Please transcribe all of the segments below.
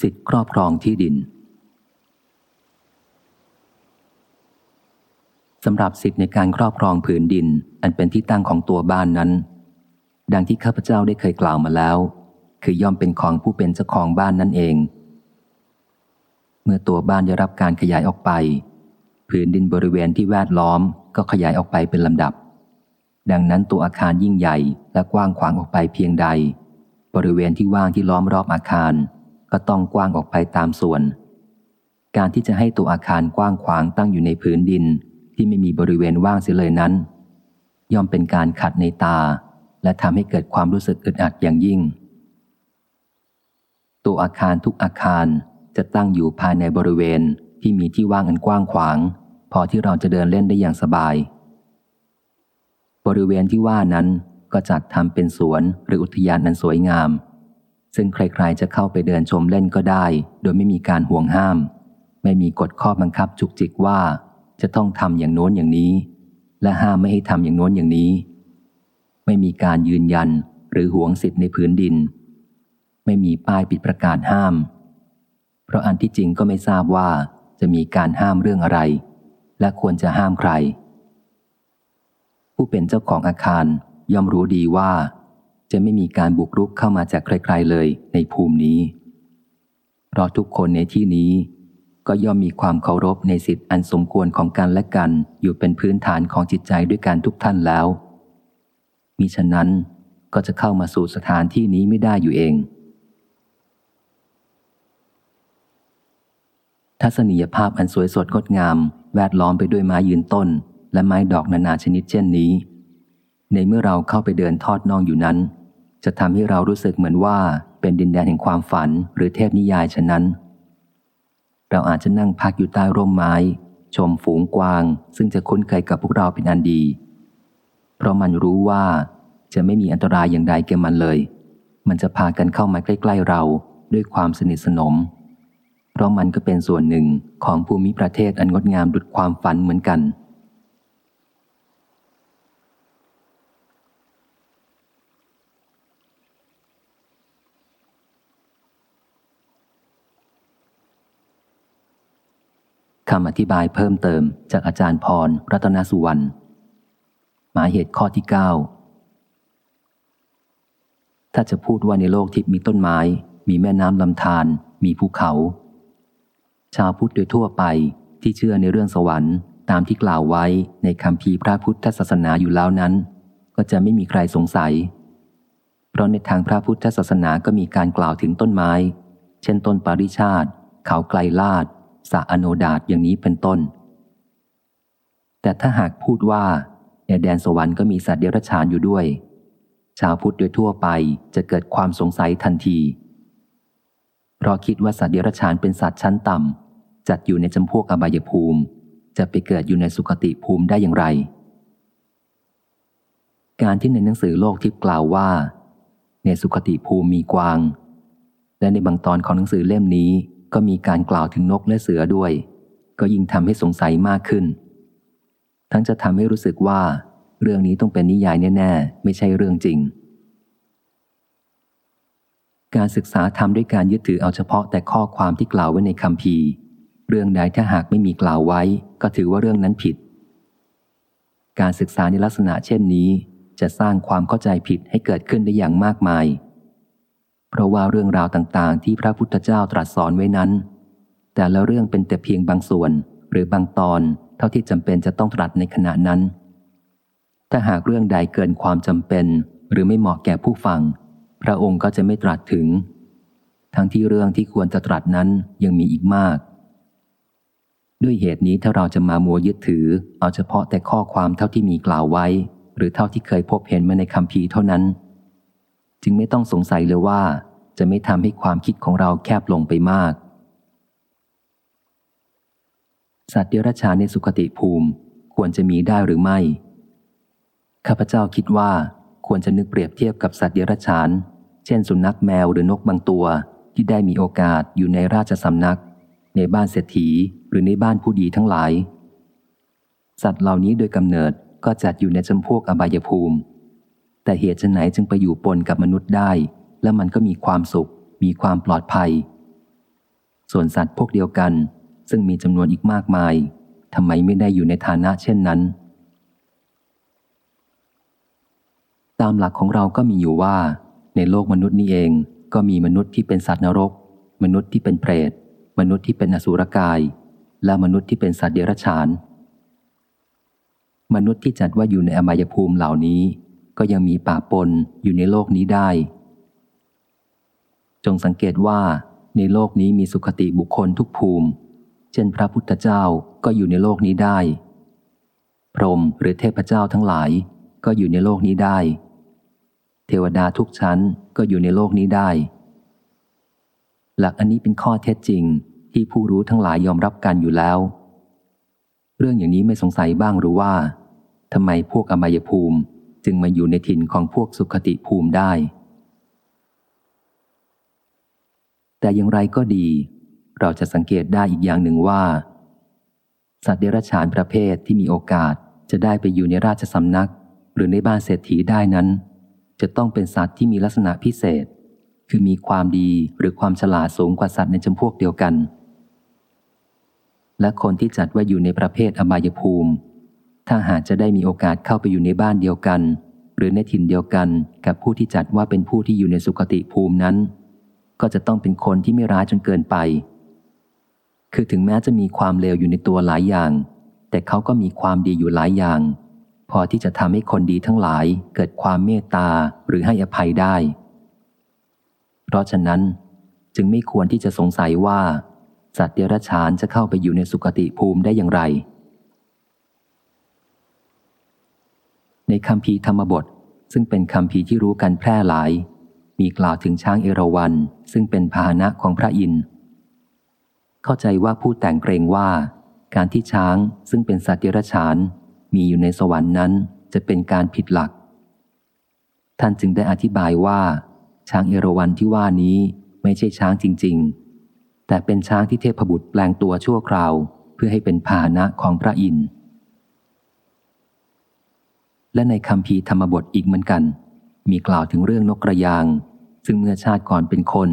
สิทธิครอบครองที่ดินสำหรับสิทธิในการครอบครองผืนดิน อันเป็นที่ตั้งของตัวบ้านนั้น ดังที่ข้าพเจ้าได้เคยกล่าวมาแล้ว คือย่อมเป็นของผู้เป็นเจ้าของบ้านนั่นเอง เมื่อตัวบ้านได้รับการขยายออกไป ผืนดินบริเวณที่แวดล้อมก็ขยายออกไปเป็นลำดับ ดังนั้นตัวอาคารยิ่งใหญ่และกว้างขวางออกไปเพียงใด บริเวณที่ว่างที่ล้อมรอบอาคาร ก็ต้องกว้างออกไปตามส่วน การที่จะให้ตัวอาคารกว้างขวางตั้งอยู่ในผืนดินที่ไม่มีบริเวณว่างเสียเลยนั้น ย่อมเป็นการขัดในตา และทำให้เกิดความรู้สึกอึดอัดอย่างยิ่ง ตัวอาคารทุกอาคารจะตั้งอยู่ภายในบริเวณที่มีที่ว่างอันกว้างขวาง พอที่เราจะเดินเล่นได้อย่างสบาย บริเวณที่ว่านั้นก็จัดทำเป็นสวนหรืออุทยานอันสวยงาม ซึ่งใครๆจะเข้าไปเดินชมเล่นก็ได้ โดยไม่มีการห่วงห้าม ไม่มีกฎข้อบังคับจุกจิกว่า จะต้องทำอย่างโน้นอย่างนี้ และห้ามไม่ให้ทำอย่างโน้นอย่างนี้ ไม่มีการยืนยันหรือห่วงสิทธิ์ในพื้นดิน ไม่มีป้ายปิดประกาศห้าม เพราะอันที่จริงก็ไม่ทราบว่าจะมีการห้ามเรื่องอะไร และควรจะห้ามใคร ผู้เป็นเจ้าของอาคารย่อมรู้ดีว่า จะไม่มีการบุกรุกเข้ามาจากใครๆเลยในภูมินี้ เพราะทุกคนในที่นี้ ก็ย่อมมีความเคารพในสิทธิอันสมควรของกันและกันอยู่เป็นพื้นฐานของจิตใจด้วยการทุกท่านแล้ว มิฉะนั้นก็จะเข้ามาสู่สถานที่นี้ไม่ได้อยู่เอง ทัศนียภาพอันสวยสดงดงาม แวดล้อมไปด้วยไม้ยืนต้น และไม้ดอกนานาชนิดเช่นนี้ ในเมื่อเราเข้าไปเดินทอดน่องอยู่นั้น จะทำให้เรารู้สึกเหมือนว่าเป็นดินแดนแห่งความฝันหรือเทพนิยายฉะนั้น เราอาจจะนั่งพักอยู่ใต้ร่มไม้ ชมฝูงกวาง ซึ่งจะคุ้นเคยกับพวกเราเป็นอันดี เพราะมันรู้ว่าจะไม่มีอันตรายอย่างใดแก่มันเลย มันจะพากันเข้ามาใกล้ ๆเราด้วยความสนิทสนม เพราะมันก็เป็นส่วนหนึ่งของภูมิประเทศอันงดงามดุดความฝันเหมือนกัน คำอธิบายเพิ่มเติมจากอาจารย์พร รัตนสุวรรณ หมายเหตุข้อที่เก้าถ้าจะพูดว่าในโลกทิพย์มีต้นไม้ มีแม่น้ำลำธาร มีภูเขา ชาวพุทธโดยทั่วไปที่เชื่อในเรื่องสวรรค์ตามที่กล่าวไว้ในคำพีพระพุทธศาสนาอยู่แล้วนั้น ก็จะไม่มีใครสงสัย เพราะในทางพระพุทธศาสนาก็มีการกล่าวถึงต้นไม้ เช่นต้นปาริชาติ เขาไกลลาด สะอโนดาตอย่างนี้เป็นต้น แต่ถ้าหากพูดว่าในแดนสวรรค์ก็มีสัตว์เดรัจฉานอยู่ด้วย ชาวพุทธโดยทั่วไปจะเกิดความสงสัยทันที เพราะคิดว่าสัตว์เดรัจฉานเป็นสัตว์ชั้นต่ำจัดอยู่ในจำพวกอบายภูมิ จะไปเกิดอยู่ในสุคติภูมิได้อย่างไร การที่ในหนังสือโลกทิพย์กล่าวว่า ในสุคติภูมิมีกวาง และในบางตอนของหนังสือเล่มนี้ ก็มีการกล่าวถึงนกและเสือด้วย ก็ยิ่งทำให้สงสัยมากขึ้น ทั้งจะทำให้รู้สึกว่า เรื่องนี้ต้องเป็นนิยายแน่ ๆ ไม่ใช่เรื่องจริง การศึกษาทำด้วยการยึดถือเอาเฉพาะแต่ข้อความที่กล่าวไว้ในคำพีเรื่องใดถ้าหากไม่มีกล่าวไว้ ก็ถือว่าเรื่องนั้นผิด การศึกษาในลักษณะเช่นนี้ จะสร้างความเข้าใจผิดให้เกิดขึ้นได้อย่างมากมาย เพราะว่าเรื่องราวต่างๆ ที่พระพุทธเจ้าตรัสสอนไว้นั้น แต่ละเรื่องเป็นแต่เพียงบางส่วนหรือบางตอนเท่าที่จำเป็นจะต้องตรัสในขณะนั้น ถ้าหากเรื่องใดเกินความจำเป็น หรือไม่เหมาะแก่ผู้ฟัง พระองค์ก็จะไม่ตรัสถึง ทั้งที่เรื่องที่ควรจะตรัสนั้นยังมีอีกมาก ด้วยเหตุนี้ถ้าเราจะมามัวยึดถือ เอาเฉพาะแต่ข้อความเท่าที่มีกล่าวไว้ หรือเท่าที่เคยพบเห็นมาในคำพีเท่านั้น จึงไม่ต้องสงสัยเลยว่า จะไม่ทำให้ความคิดของเราแคบลงไปมาก สัตว์เดรัจฉานในสุคติภูมิควรจะมีได้หรือไม่ ข้าพเจ้าคิดว่าควรจะนึกเปรียบเทียบกับสัตว์เดรัจฉาน เช่น สุนัขแมวหรือนกบางตัวที่ได้มีโอกาสอยู่ในราชสำนัก ในบ้านเศรษฐีหรือในบ้านผู้ดีทั้งหลาย สัตว์เหล่านี้โดยกำเนิดก็จัดอยู่ในจำพวกอบายภูมิ แต่เหตุไหนจึงไปอยู่ปนกับมนุษย์ได้ และมันก็มีความสุข มีความปลอดภัย ส่วนสัตว์พวกเดียวกัน ซึ่งมีจำนวนอีกมากมายทำไมไม่ได้อยู่ในฐานะเช่นนั้น ตามหลักของเราก็มีอยู่ว่า ในโลกมนุษย์นี้เองก็มีมนุษย์ที่เป็นสัตว์นรก มนุษย์ที่เป็นเปรต มนุษย์ที่เป็นอสุรกาย และมนุษย์ที่เป็นสัตว์เดรัจฉาน มนุษย์ที่จัดว่าอยู่ในอบายภูมิเหล่านี้ ก็ยังมีป่าปนอยู่ในโลกนี้ได้ จงสังเกตว่าในโลกนี้มีสุขติบุคคลทุกภูมิ เช่นพระพุทธเจ้าก็อยู่ในโลกนี้ได้ พรหมหรือเทพเจ้าทั้งหลายก็อยู่ในโลกนี้ได้ เทวดาทุกชั้นก็อยู่ในโลกนี้ได้ หลักอันนี้เป็นข้อเท็จจริงที่ผู้รู้ทั้งหลายยอมรับกันอยู่แล้ว เรื่องอย่างนี้ไม่สงสัยบ้างหรือว่าทำไมพวกอมายภูมิ จึงมาอยู่ในถิ่นของพวกสุขติภูมิได้ แต่อย่างไรก็ดี เราจะสังเกตได้อีกอย่างหนึ่งว่า สัตว์เดรัจฉานประเภทที่มีโอกาสจะได้ไปอยู่ในราชสำนัก หรือในบ้านเศรษฐีได้นั้น จะต้องเป็นสัตว์ที่มีลักษณะพิเศษ คือมีความดีหรือความฉลาดสูงกว่าสัตว์ในจำพวกเดียวกัน และคนที่จัดว่าอยู่ในประเภทอบายภูมิ ถ้าหากจะได้มีโอกาสเข้าไปอยู่ในบ้านเดียวกัน หรือในถิ่นเดียวกันกับผู้ที่จัดว่าเป็นผู้ที่อยู่ในสุคติภูมินั้น ก็จะต้องเป็นคนที่ไม่ร้ายจนเกินไป คือถึงแม้จะมีความเลวอยู่ในตัวหลายอย่าง แต่เขาก็มีความดีอยู่หลายอย่าง พอที่จะทำให้คนดีทั้งหลายเกิดความเมตตาหรือให้อภัยได้ เพราะฉะนั้นจึงไม่ควรที่จะสงสัยว่า สัตว์เดรัจฉานจะเข้าไปอยู่ในสุคติภูมิได้อย่างไร ในคำพีธรรมบท ซึ่งเป็นคำพีที่รู้กันแพร่หลาย มีกล่าวถึงช้างเอราวัณซึ่งเป็นพาหนะของพระอินทร์เข้าใจว่าผู้แต่งเกรงว่า การที่ช้างซึ่งเป็นสัตว์เดรัจฉาน มีอยู่ในสวรรค์นั้นจะเป็นการผิดหลัก ท่านจึงได้อธิบายว่า ช้างเอราวัณที่ว่านี้ไม่ใช่ช้างจริง ๆ แต่เป็นช้างที่เทพบุตรแปลงตัวชั่วคราว เพื่อให้เป็นพาหนะของพระอินทร์ และในคำพีธรรมบทอีกเหมือนกัน มีกล่าวถึงเรื่องนกกระยาง ซึ่งเมื่อชาติก่อนเป็นคน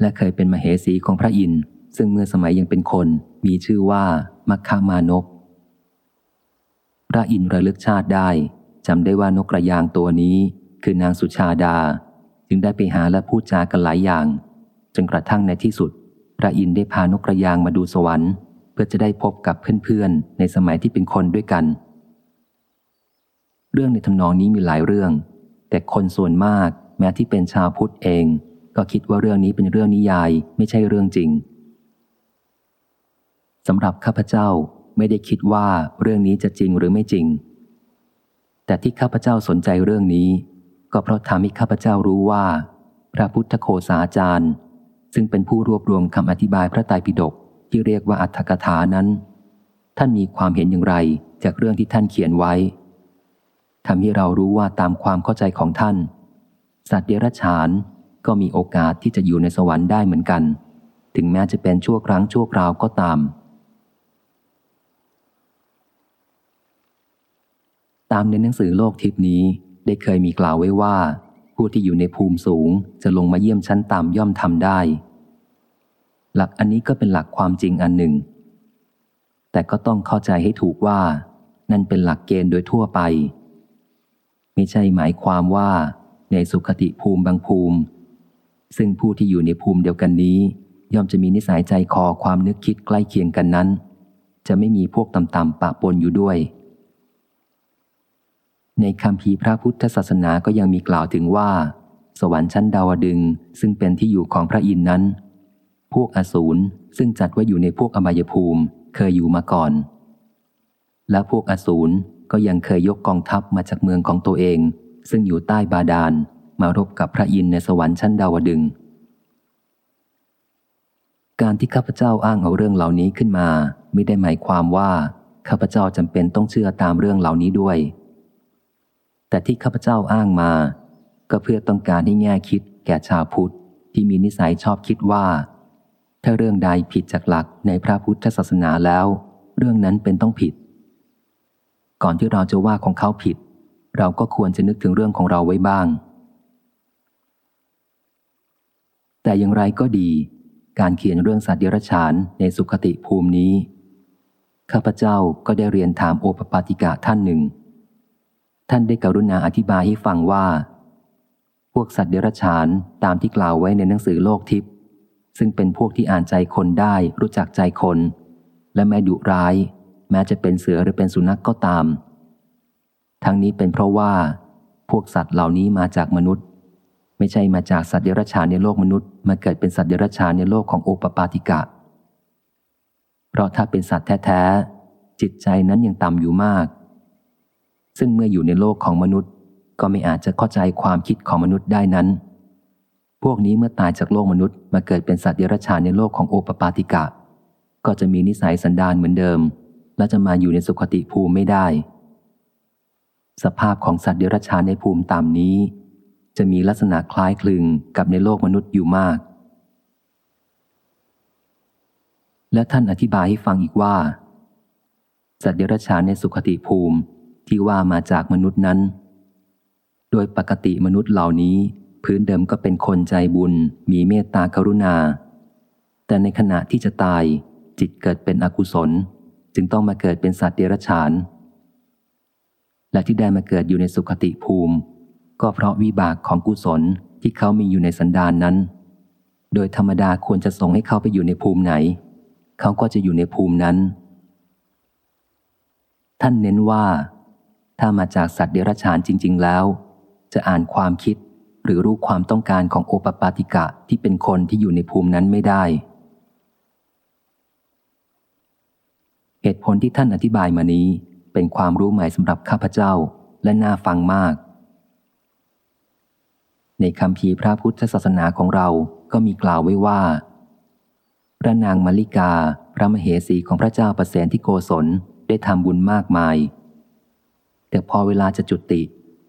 และเคยเป็นมเหสีของพระอินทร์ซึ่งเมื่อสมัยยังเป็นคน มีชื่อว่ามัคคามานก พระอินทร์ระลึกชาติได้จำได้ว่านกกระยางตัวนี้คือนางสุชาดา จึงได้ไปหาและพูดจากันหลายอย่าง จนกระทั่งในที่สุด พระอินทร์ได้พานกกระยางมาดูสวรรค์ เพื่อจะได้พบกับเพื่อนๆ ในสมัยที่เป็นคนด้วยกัน เรื่องในทำนองนี้มีหลายเรื่อง แต่คนส่วนมากแม้ที่เป็นชาวพุทธเอง ก็คิดว่าเรื่องนี้เป็นเรื่องนิยายไม่ใช่เรื่องจริงสำหรับข้าพเจ้าไม่ได้คิดว่าเรื่องนี้จะจริงหรือไม่จริง แต่ที่ข้าพเจ้าสนใจเรื่องนี้ ก็เพราะทำให้ข้าพเจ้ารู้ว่า พระพุทธโคสาจารย์ ซึ่งเป็นผู้รวบรวมคำอธิบายพระไตรปิฎกที่เรียกว่าอัตถกถานั้น ท่านมีความเห็นอย่างไรจากเรื่องที่ท่านเขียนไว้ ทำให้เรารู้ว่าตามความเข้าใจของท่าน สัตว์เดรัจฉานก็มีโอกาสที่จะอยู่ในสวรรค์ได้เหมือนกัน ถึงแม้จะเป็นชั่วครั้งชั่วคราวก็ตาม ตามในหนังสือโลกทิพนี้ได้เคยมีกล่าวไว้ว่า ผู้ที่อยู่ในภูมิสูงจะลงมาเยี่ยมชั้นต่ำย่อมทำได้ หลักอันนี้ก็เป็นหลักความจริงอันหนึ่ง แต่ก็ต้องเข้าใจให้ถูกว่า นั่นเป็นหลักเกณฑ์โดยทั่วไป ไม่ใช่หมายความว่าในสุขติภูมิบางภูมิ ซึ่งผู้ที่อยู่ในภูมิเดียวกันนี้ ย่อมจะมีนิสัยใจคอความนึกคิดใกล้เคียงกันนั้น จะไม่มีพวกต่ำๆปะปนอยู่ด้วย ในคำพีพระพุทธศาสนาก็ยังมีกล่าวถึงว่า สวรรค์ชั้นดาวดึงซึ่งเป็นที่อยู่ของพระอินทร์นั้น พวกอสูรซึ่งจัดว่าอยู่ในพวกอมายภูมิเคยอยู่มาก่อน และพวกอสูร ก็ยังเคยยกกองทัพมาจากเมืองของตัวเอง ซึ่งอยู่ใต้บาดาลมารบกับพระอินทร์ในสวรรค์ชั้นดาวดึง การที่ข้าพเจ้าอ้างเอาเรื่องเหล่านี้ขึ้นมา ไม่ได้หมายความว่าข้าพเจ้าจำเป็นต้องเชื่อตามเรื่องเหล่านี้ด้วย แต่ที่ข้าพเจ้าอ้างมา ก็เพื่อต้องการให้แง่คิดแก่ชาวพุทธที่มีนิสัยชอบคิดว่า ถ้าเรื่องใดผิดจากหลักในพระพุทธศาสนาแล้ว เรื่องนั้นเป็นต้องผิด ก่อนที่เราจะว่าของเขาผิด เราก็ควรจะนึกถึงเรื่องของเราไว้บ้าง แต่อย่างไรก็ดี การเขียนเรื่องสัตว์เดรัจฉานในสุขติภูมินี้ ข้าพเจ้าก็ได้เรียนถามโอปปาติกะท่านหนึ่ง ท่านได้กรุณาอธิบายให้ฟังว่า พวกสัตว์เดรัจฉานตามที่กล่าวไว้ในหนังสือโลกทิพย์ซึ่งเป็นพวกที่อ่านใจคนได้รู้จักใจคน และไม่ดุร้าย แม้จะเป็นเสือหรือเป็นสุนัขกก็ตาม ทั้งนี้เป็นเพราะว่า พวกสัตว์เหล่านี้มาจากมนุษย์ ไม่ใช่มาจากสัตว์เดรัจฉานในโลกมนุษย์ มาเกิดเป็นสัตว์เดรัจฉานในโลกของโอปปาติกะ เพราะถ้าเป็นสัตว์แท้ๆจิตใจนั้นยังต่ำอยู่มาก ซึ่งเมื่ออยู่ในโลกของมนุษย์ ก็ไม่อาจจะเข้าใจความคิดของมนุษย์ได้นั้น พวกนี้เมื่อตายจากโลกมนุษย์มาเกิดเป็นสัตว์เดรัจฉานในโลกของโอปปาติกะ ก็จะมีนิสัยสันดานเหมือนเดิม และจะมาอยู่ในสุขติภูมิไม่ได้ สภาพของสัตว์เดรัจฉานในภูมิต่ำนี้ จะมีลักษณะคล้ายคลึงกับในโลกมนุษย์อยู่มาก และท่านอธิบายให้ฟังอีกว่า สัตว์เดรัจฉานในสุขติภูมิที่ว่ามาจากมนุษย์นั้น โดยปกติมนุษย์เหล่านี้พื้นเดิมก็เป็นคนใจบุญ มีเมตตากรุณา แต่ในขณะที่จะตายจิตเกิดเป็นอกุศล จึงต้องมาเกิดเป็นสัตว์เดรัจฉาน และที่ได้มาเกิดอยู่ในสุขติภูมิ ก็เพราะวิบากของกุศลที่เขามีอยู่ในสันดานนั้น โดยธรรมดาควรจะส่งให้เขาไปอยู่ในภูมิไหน เขาก็จะอยู่ในภูมินั้น ท่านเน้นว่า ถ้ามาจากสัตว์เดรัจฉานจริง ๆ แล้ว จะอ่านความคิดหรือรู้ความต้องการของโอปปาติกะที่เป็นคนที่อยู่ในภูมินั้นไม่ได้ เหตุผลที่ท่านอธิบายมานี้ เป็นความรู้ใหม่สำหรับข้าพเจ้าและน่าฟังมาก ในคำพีพระพุทธศาสนาของเราก็มีกล่าวไว้ว่า พระนางมาริกา พระมเหสีของพระเจ้าประเสนที่โกศลได้ทำบุญมากมาย แต่พอเวลาจะจุติ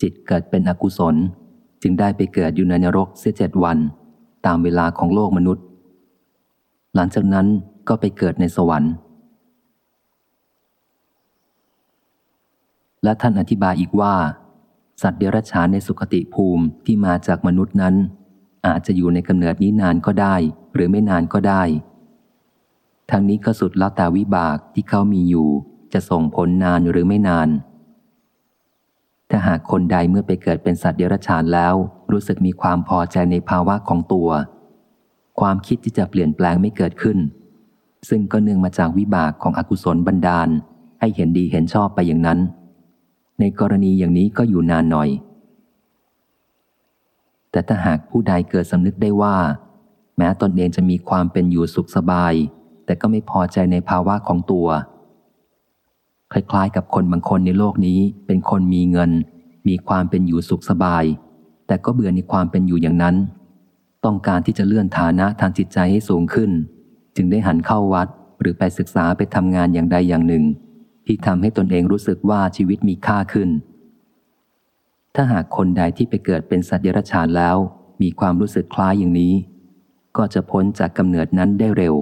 จิตเกิดเป็นอกุศล จึงได้ไปเกิดอยู่ในนรกเสียเจ็ดวัน ตามเวลาของโลกมนุษย์ หลังจากนั้นก็ไปเกิดในสวรรค์ และท่านอธิบายอีกว่า สัตว์เดรัจฉานในสุขติภูมิที่มาจากมนุษย์นั้น อาจจะอยู่ในกำเนิดนี้นานก็ได้ หรือไม่นานก็ได้ ทั้งนี้ก็สุดแล้วแต่วิบากที่เขามีอยู่ จะส่งผลนานหรือไม่นาน ถ้าหากคนใดเมื่อไปเกิดเป็นสัตว์เดรัจฉานแล้ว รู้สึกมีความพอใจในภาวะของตัว ความคิดที่จะเปลี่ยนแปลงไม่เกิดขึ้น ซึ่งก็เนื่องมาจากวิบากของอกุศลบันดาล ให้เห็นดีเห็นชอบไปอย่างนั้น ในกรณีอย่างนี้ก็อยู่นานหน่อย แต่ถ้าหากผู้ใดเกิดสำนึกได้ว่า แม้ตนเองจะมีความเป็นอยู่สุขสบาย แต่ก็ไม่พอใจในภาวะของตัว คล้ายๆ กับคนบางคนในโลกนี้เป็นคนมีเงิน มีความเป็นอยู่สุขสบาย แต่ก็เบื่อในความเป็นอยู่อย่างนั้น ต้องการที่จะเลื่อนฐานะทางจิตใจให้สูงขึ้น จึงได้หันเข้าวัดหรือไปศึกษาไปทำงานอย่างใดอย่างหนึ่ง ที่ทำให้ตนเองรู้สึกว่าชีวิตมีค่าขึ้น ถ้าหากคนใดที่ไปเกิดเป็นสัตว์เดรัจฉานแล้ว มีความรู้สึกคล้ายอย่างนี้ ก็จะพ้นจากกำเนิดนั้นได้เร็ว